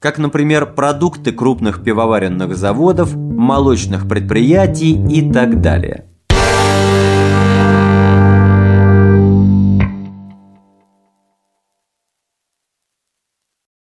как, например, продукты крупных пивоваренных заводов, молочных предприятий и так далее.